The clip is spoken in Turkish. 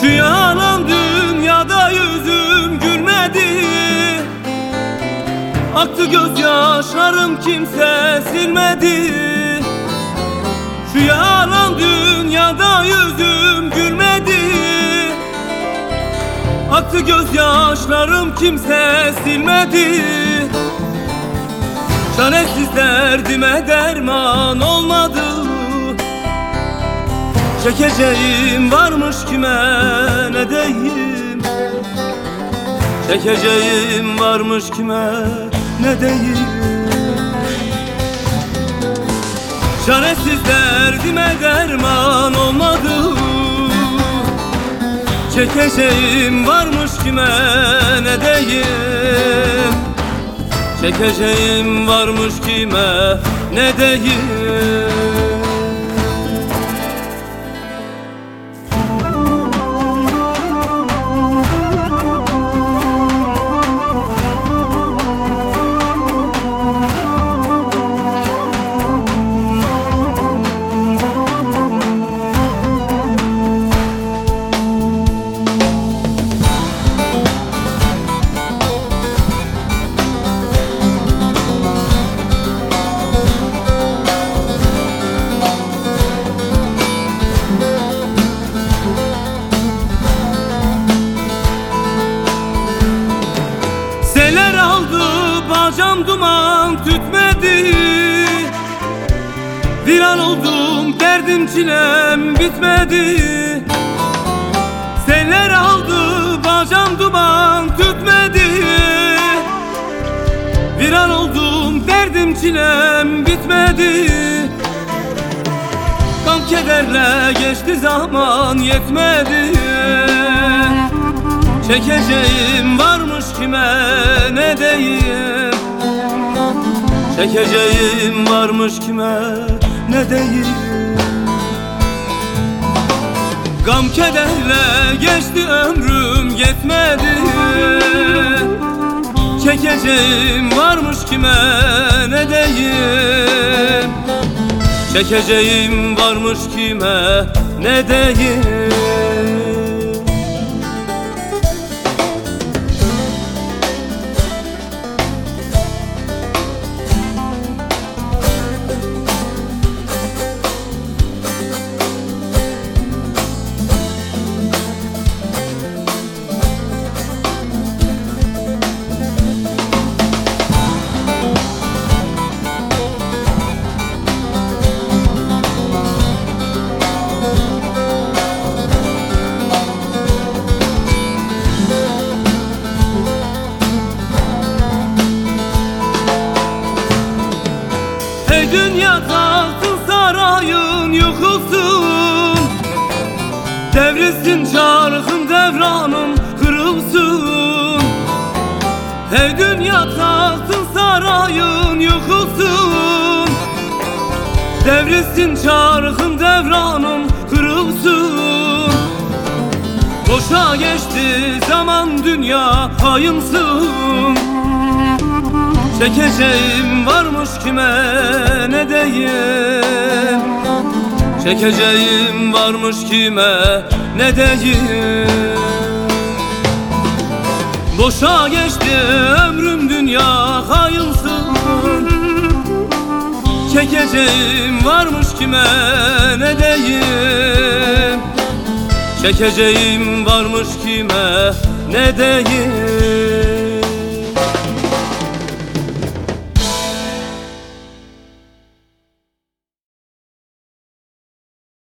Şu yalan dünyada yüzüm gülmedi. Aktı gözyaşlarım kimse silmedi. Şu yalan dünyada yüzüm gülmedi. Aktı gözyaşlarım kimse silmedi. Çaresiz derdime derman olmadı Çekeceğim varmış kime ne deyim? Çekeceğim varmış kime ne deyim? Çaresiz derdime derman olmadı Çekeceğim varmış kime ne deyim? Çekeceğim varmış kime ne deyim derdim çilem bitmedi. Seler aldı bacam duman tütmedi Viran oldum derdim çilem bitmedi. Gam kederle geçti zaman yetmedi. Çekeceğim varmış kime ne deyim Çekeceğim varmış kime ne deyim Gam kederle geçti ömrüm yetmedi. Çekeceğim varmış kime ne deyim Çekeceğim varmış kime ne deyim dünya tahtın sarayın yıkılsın Devrilsin çarkın devranın kırılsın. Ey dünya tahtın sarayın yıkılsın Devrilsin çarkın devranın kırılsın. Boşa geçti zaman dünya hayınsın Çekeceğim varmış kime ne deyim Çekeceğim varmış kime ne deyim Boşa geçti ömrüm dünya hayınsın Çekeceğim varmış kime ne deyim Çekeceğim varmış kime ne deyim